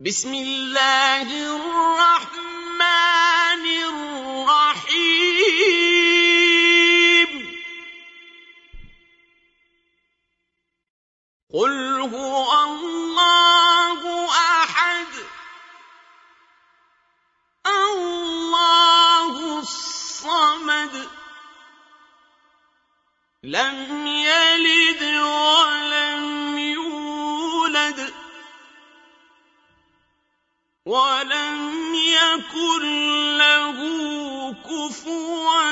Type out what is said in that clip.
بِسْمِ اللَّهِ الرَّحْمَٰنِ الرَّحِيمِ. قُلْ هُوَ اللَّهُ أَحَدٌ. اللَّهُ الصَّمَدُ. لَمْ يَلِدْ وَلَمْ يُولَدْ. وَلَمْ يَكُن لَّهُ كُفُوًا